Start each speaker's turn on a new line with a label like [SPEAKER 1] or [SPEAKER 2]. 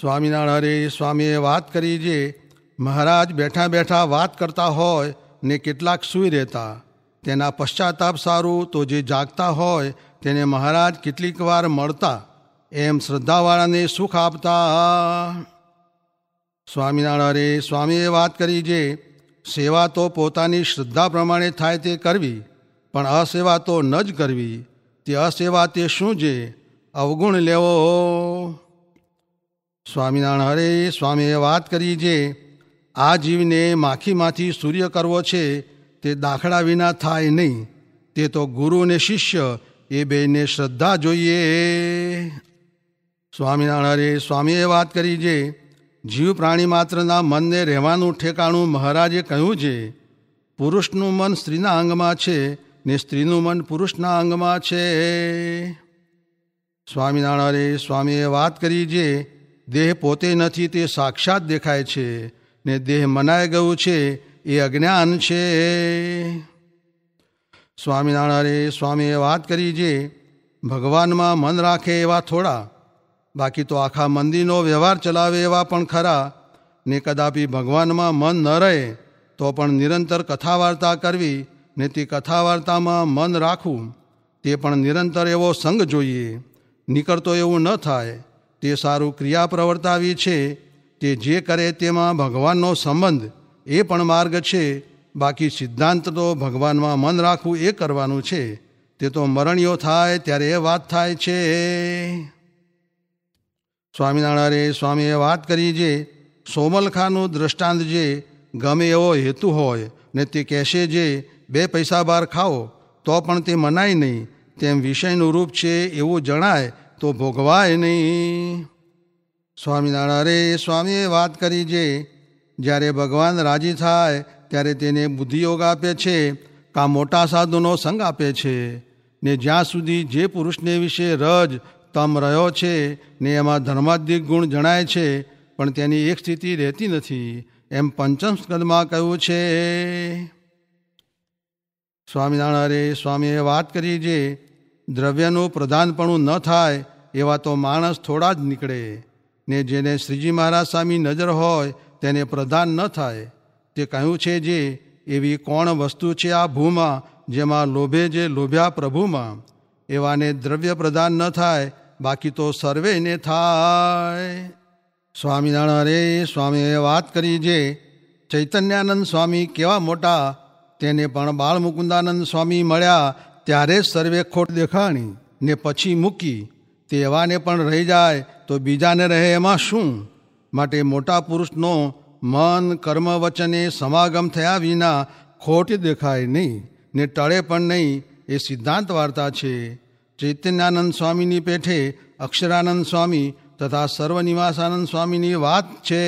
[SPEAKER 1] સ્વામિનારાયણ હરે, સ્વામીએ વાત કરી જે મહારાજ બેઠા બેઠા વાત કરતા હોય ને કેટલાક સૂઈ રહેતા. તેના પશ્ચાતાપ સારું તો જે જાગતા હોય તેને મહારાજ કેટલીક વાર મળતા. એમ શ્રદ્ધાવાળાને સુખ આપતા. સ્વામિનારાયણ હરે, સ્વામીએ વાત કરી જે સેવા તો પોતાની શ્રદ્ધા પ્રમાણે થાય તે કરવી, પણ અસેવા તો ન જ કરવી. તે અસેવા તે શું છે અવગુણ લેવો. સ્વામિનારાયણ હરે સ્વામીએ વાત કરી જે આ જીવને માખીમાંથી સૂર્ય કરવો છે, તે દાખલા વિના થાય નહીં. તે તો ગુરુ અને શિષ્ય, એ બેને શ્રદ્ધા જોઈએ. સ્વામિનારાયણ હરે સ્વામીએ વાત કરી જે જીવ પ્રાણી માત્રના મનને રહેવાનું ઠેકાણું મહારાજે કહ્યું છે પુરુષનું મન સ્ત્રીના અંગમાં છે ને સ્ત્રીનું મન પુરુષના અંગમાં છે. સ્વામિનારાયણ સ્વામીએ વાત કરી જે દેહ પોતે નથી તે સાક્ષાત દેખાય છે ને દેહ મનાઈ ગયું છે એ અજ્ઞાન છે. સ્વામિનારાયણ, સ્વામીએ વાત કરી જે ભગવાનમાં મન રાખે એવા થોડા, બાકી તો આખા મંદિરનો વ્યવહાર ચલાવે એવા પણ ખરા ને કદાપી ભગવાનમાં મન ન રહે તો પણ નિરંતર કથા વાર્તા કરવી ને તે કથા વાર્તામાં મન રાખવું, તે પણ નિરંતર એવો સંગ જોઈએ. નીકળતો એવું ન થાય. તે સારું ક્રિયા પ્રવર્તાવી છે, તે જે કરે તેમાં ભગવાનનો સંબંધ એ પણ માર્ગ છે, બાકી સિદ્ધાંત તો ભગવાનમાં મન રાખવું એ કરવાનું છે. તે તો મરણીયો થાય ત્યારે એ વાત થાય છે. સ્વામિનારાયણે સ્વામીએ વાત કરી જે, સોમલખાનું દ્રષ્ટાંત જે, ગમે એવો હેતુ હોય ને તે કહેશે જે, બે પૈસા બહાર ખાઓ, તો પણ તે મનાય નહીં. તેમ વિષયનું રૂપ છે એવું જણાય તો ભોગવાય નહીં. સ્વામિનારાયણ અરે સ્વામીએ વાત કરી જે, જ્યારે ભગવાન રાજી થાય, ત્યારે તેને બુદ્ધિયોગ આપે છે, કા મોટા સાધુનો સંગ આપે છે, ને જ્યાં સુધી જે પુરુષને વિશે રજ, તમ રહ્યો છે, ને એમાં ધર્માધિક ગુણ જણાય છે, પણ તેની એક સ્થિતિ રહેતી નથી, એમ પંચમ સ્કંદમાં કહ્યું છે. સ્વામિનારાયણ સ્વામીએ વાત કરી જે દ્રવ્યનું પ્રધાનપણું ન થાય એવા તો માણસ થોડા જ નીકળે. ને જેને શ્રીજી મહારાજ સામી નજર હોય તેને પ્રધાન ન થાય. તે કહ્યું છે જે, એવી કોણ વસ્તુ છે આ ભૂમાં જેમાં લોભે જે લોભ્યા પ્રભુમાં? એવાને દ્રવ્ય પ્રધાન ન થાય, બાકી તો સર્વેને થાય. સ્વામિનારાયણ, અરે સ્વામીએ વાત કરી જે, ચૈતન્યાનંદ સ્વામી કેવા મોટા, તેને પણ બાળ મુકુંદાનંદ સ્વામી મળ્યા ત્યારે સર્વે ખોટ દેખાણી ને પછી મૂકી તેવાને પણ રહી જાય તો બીજાને રહે એમાં શું? માટે મોટા પુરુષનો મન કર્મ વચને સમાગમ થયા વિના ખોટ દેખાય નહીં, ને ટળે પણ નહીં એ સિદ્ધાંત વાર્તા છે. ચૈતન્યાનંદ સ્વામીની પેઠે અક્ષરાનંદ સ્વામી તથા સર્વનિવાસાનંદ સ્વામીની વાત છે.